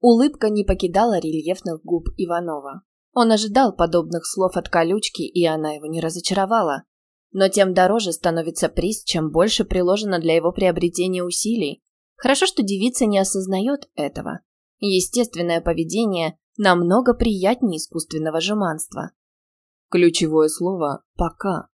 Улыбка не покидала рельефных губ Иванова. Он ожидал подобных слов от колючки, и она его не разочаровала. Но тем дороже становится приз, чем больше приложено для его приобретения усилий. Хорошо, что девица не осознает этого. Естественное поведение намного приятнее искусственного жеманства. Ключевое слово «пока».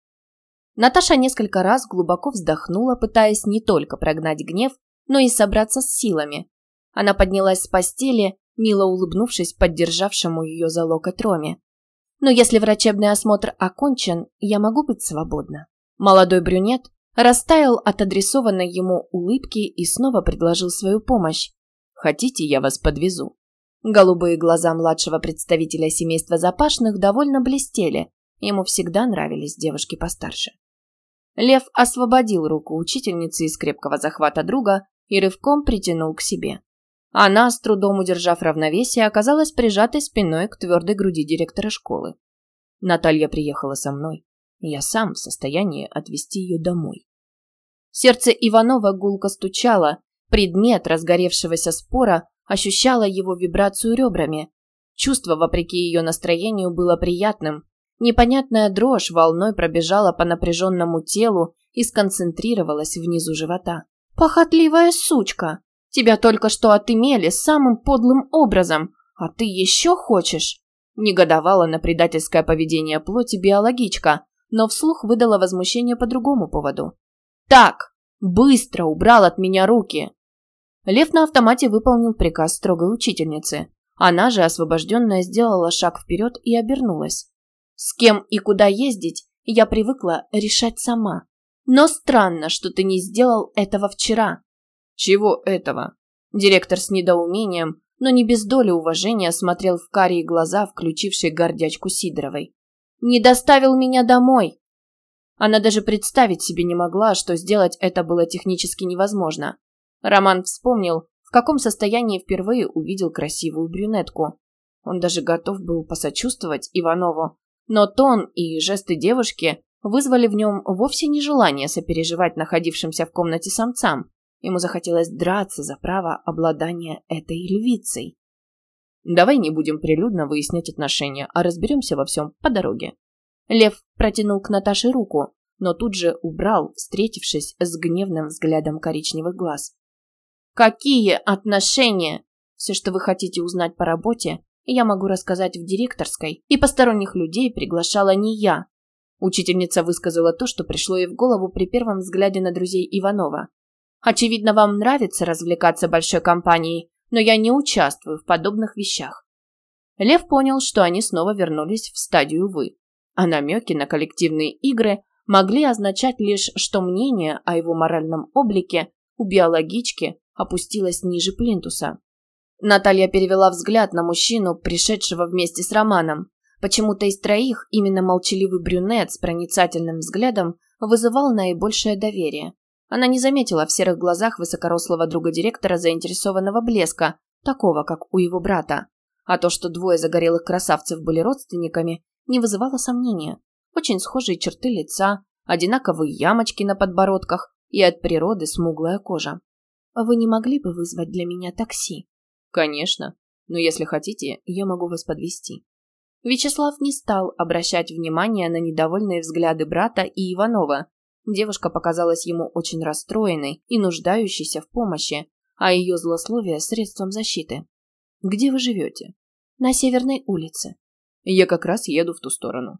Наташа несколько раз глубоко вздохнула, пытаясь не только прогнать гнев, но и собраться с силами. Она поднялась с постели, мило улыбнувшись поддержавшему ее за локоть Роме. «Но если врачебный осмотр окончен, я могу быть свободна». Молодой брюнет растаял от адресованной ему улыбки и снова предложил свою помощь. «Хотите, я вас подвезу?» Голубые глаза младшего представителя семейства Запашных довольно блестели. Ему всегда нравились девушки постарше. Лев освободил руку учительницы из крепкого захвата друга и рывком притянул к себе. Она, с трудом удержав равновесие, оказалась прижатой спиной к твердой груди директора школы. Наталья приехала со мной. Я сам в состоянии отвезти ее домой. Сердце Иванова гулко стучало. Предмет разгоревшегося спора ощущала его вибрацию ребрами. Чувство, вопреки ее настроению, было приятным. Непонятная дрожь волной пробежала по напряженному телу и сконцентрировалась внизу живота. «Похотливая сучка!» Тебя только что отымели самым подлым образом, а ты еще хочешь?» Негодовала на предательское поведение плоти биологичка, но вслух выдала возмущение по другому поводу. «Так, быстро убрал от меня руки!» Лев на автомате выполнил приказ строгой учительницы. Она же, освобожденная, сделала шаг вперед и обернулась. «С кем и куда ездить, я привыкла решать сама. Но странно, что ты не сделал этого вчера. Чего этого? Директор с недоумением, но не без доли уважения смотрел в карие глаза, включившей гордячку Сидоровой. «Не доставил меня домой!» Она даже представить себе не могла, что сделать это было технически невозможно. Роман вспомнил, в каком состоянии впервые увидел красивую брюнетку. Он даже готов был посочувствовать Иванову, но тон и жесты девушки вызвали в нем вовсе не желание сопереживать находившимся в комнате самцам, Ему захотелось драться за право обладания этой львицей. «Давай не будем прилюдно выяснять отношения, а разберемся во всем по дороге». Лев протянул к Наташе руку, но тут же убрал, встретившись с гневным взглядом коричневых глаз. «Какие отношения? Все, что вы хотите узнать по работе, я могу рассказать в директорской, и посторонних людей приглашала не я». Учительница высказала то, что пришло ей в голову при первом взгляде на друзей Иванова. Очевидно, вам нравится развлекаться большой компанией, но я не участвую в подобных вещах. Лев понял, что они снова вернулись в стадию «вы», а намеки на коллективные игры могли означать лишь, что мнение о его моральном облике у биологички опустилось ниже плинтуса. Наталья перевела взгляд на мужчину, пришедшего вместе с Романом. Почему-то из троих именно молчаливый брюнет с проницательным взглядом вызывал наибольшее доверие. Она не заметила в серых глазах высокорослого друга директора заинтересованного блеска, такого, как у его брата. А то, что двое загорелых красавцев были родственниками, не вызывало сомнения. Очень схожие черты лица, одинаковые ямочки на подбородках и от природы смуглая кожа. «Вы не могли бы вызвать для меня такси?» «Конечно. Но если хотите, я могу вас подвести. Вячеслав не стал обращать внимание на недовольные взгляды брата и Иванова, Девушка показалась ему очень расстроенной и нуждающейся в помощи, а ее злословие – средством защиты. «Где вы живете?» «На Северной улице». «Я как раз еду в ту сторону».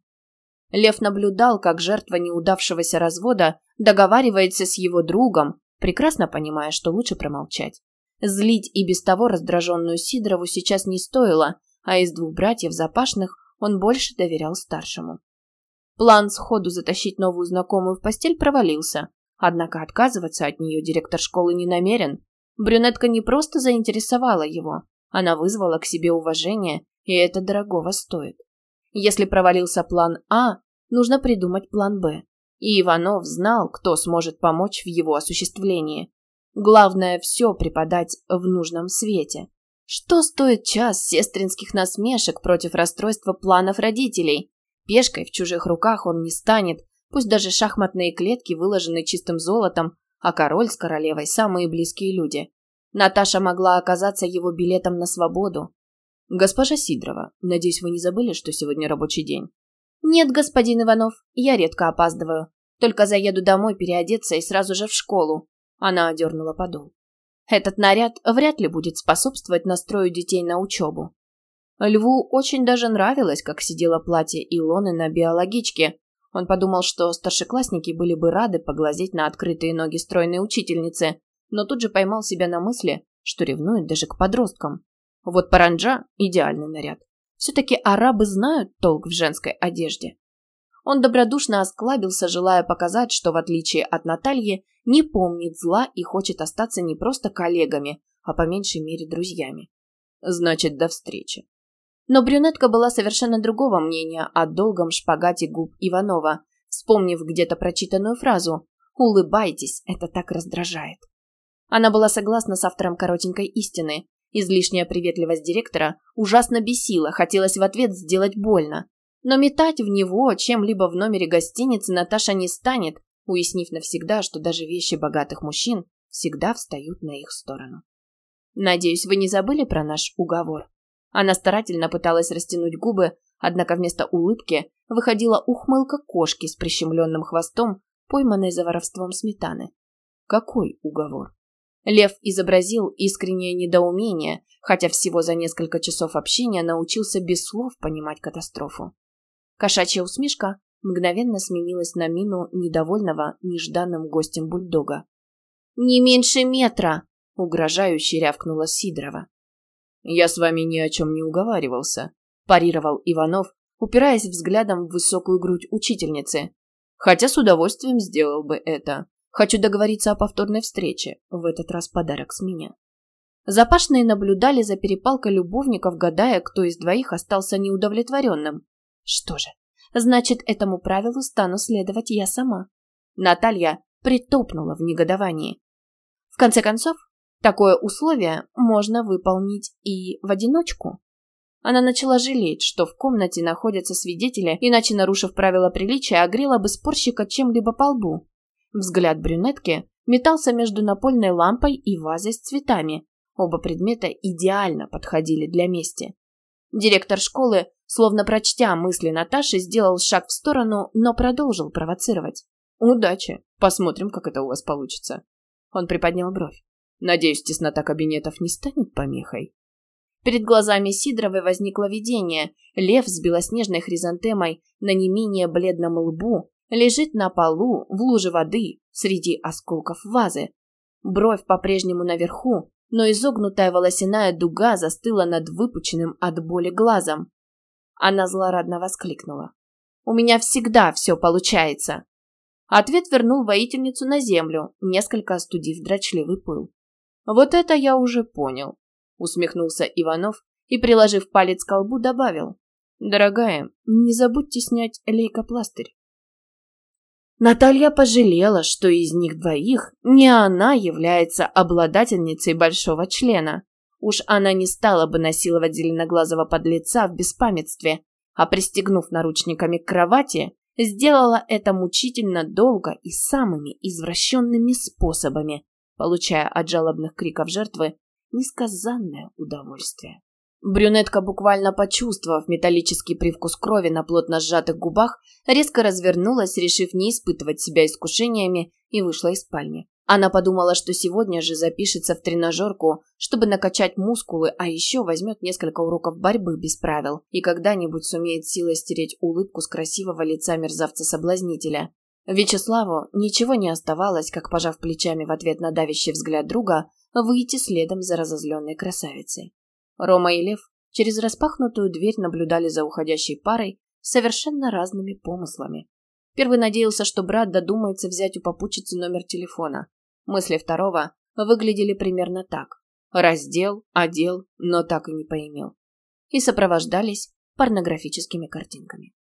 Лев наблюдал, как жертва неудавшегося развода договаривается с его другом, прекрасно понимая, что лучше промолчать. Злить и без того раздраженную Сидорову сейчас не стоило, а из двух братьев Запашных он больше доверял старшему. План сходу затащить новую знакомую в постель провалился. Однако отказываться от нее директор школы не намерен. Брюнетка не просто заинтересовала его, она вызвала к себе уважение, и это дорогого стоит. Если провалился план А, нужно придумать план Б. И Иванов знал, кто сможет помочь в его осуществлении. Главное все преподать в нужном свете. Что стоит час сестринских насмешек против расстройства планов родителей? Пешкой в чужих руках он не станет, пусть даже шахматные клетки выложены чистым золотом, а король с королевой – самые близкие люди. Наташа могла оказаться его билетом на свободу. «Госпожа Сидрова, надеюсь, вы не забыли, что сегодня рабочий день?» «Нет, господин Иванов, я редко опаздываю. Только заеду домой переодеться и сразу же в школу». Она одернула подол. Этот наряд вряд ли будет способствовать настрою детей на учебу. Льву очень даже нравилось, как сидело платье Илоны на биологичке. Он подумал, что старшеклассники были бы рады поглазеть на открытые ноги стройной учительницы, но тут же поймал себя на мысли, что ревнует даже к подросткам. Вот паранджа – идеальный наряд. Все-таки арабы знают толк в женской одежде. Он добродушно осклабился, желая показать, что, в отличие от Натальи, не помнит зла и хочет остаться не просто коллегами, а по меньшей мере друзьями. Значит, до встречи. Но брюнетка была совершенно другого мнения о долгом шпагате губ Иванова, вспомнив где-то прочитанную фразу «Улыбайтесь, это так раздражает». Она была согласна с автором коротенькой истины. Излишняя приветливость директора ужасно бесила, хотелось в ответ сделать больно. Но метать в него чем-либо в номере гостиницы Наташа не станет, уяснив навсегда, что даже вещи богатых мужчин всегда встают на их сторону. «Надеюсь, вы не забыли про наш уговор?» Она старательно пыталась растянуть губы, однако вместо улыбки выходила ухмылка кошки с прищемленным хвостом, пойманной за воровством сметаны. «Какой уговор?» Лев изобразил искреннее недоумение, хотя всего за несколько часов общения научился без слов понимать катастрофу. Кошачья усмешка мгновенно сменилась на мину недовольного нежданным гостем бульдога. «Не меньше метра!» — угрожающе рявкнула Сидорова. «Я с вами ни о чем не уговаривался», – парировал Иванов, упираясь взглядом в высокую грудь учительницы. «Хотя с удовольствием сделал бы это. Хочу договориться о повторной встрече. В этот раз подарок с меня». Запашные наблюдали за перепалкой любовников, гадая, кто из двоих остался неудовлетворенным. Что же, значит, этому правилу стану следовать я сама. Наталья притопнула в негодовании. В конце концов, Такое условие можно выполнить и в одиночку. Она начала жалеть, что в комнате находятся свидетели, иначе, нарушив правила приличия, огрела бы спорщика чем-либо по лбу. Взгляд брюнетки метался между напольной лампой и вазой с цветами. Оба предмета идеально подходили для мести. Директор школы, словно прочтя мысли Наташи, сделал шаг в сторону, но продолжил провоцировать. «Удачи. Посмотрим, как это у вас получится». Он приподнял бровь. Надеюсь, теснота кабинетов не станет помехой. Перед глазами Сидоровой возникло видение. Лев с белоснежной хризантемой на не менее бледном лбу лежит на полу в луже воды среди осколков вазы. Бровь по-прежнему наверху, но изогнутая волосяная дуга застыла над выпученным от боли глазом. Она злорадно воскликнула. «У меня всегда все получается!» Ответ вернул воительницу на землю, несколько остудив дрочливый пыл. «Вот это я уже понял», — усмехнулся Иванов и, приложив палец к колбу, добавил. «Дорогая, не забудьте снять лейкопластырь». Наталья пожалела, что из них двоих не она является обладательницей большого члена. Уж она не стала бы насиловать зеленоглазого подлеца в беспамятстве, а пристегнув наручниками к кровати, сделала это мучительно долго и самыми извращенными способами, получая от жалобных криков жертвы несказанное удовольствие. Брюнетка, буквально почувствовав металлический привкус крови на плотно сжатых губах, резко развернулась, решив не испытывать себя искушениями, и вышла из спальни. Она подумала, что сегодня же запишется в тренажерку, чтобы накачать мускулы, а еще возьмет несколько уроков борьбы без правил и когда-нибудь сумеет силой стереть улыбку с красивого лица мерзавца-соблазнителя. Вячеславу ничего не оставалось, как, пожав плечами в ответ на давящий взгляд друга, выйти следом за разозленной красавицей. Рома и Лев через распахнутую дверь наблюдали за уходящей парой совершенно разными помыслами. Первый надеялся, что брат додумается взять у попутчицы номер телефона. Мысли второго выглядели примерно так. Раздел, одел, но так и не поимел. И сопровождались порнографическими картинками.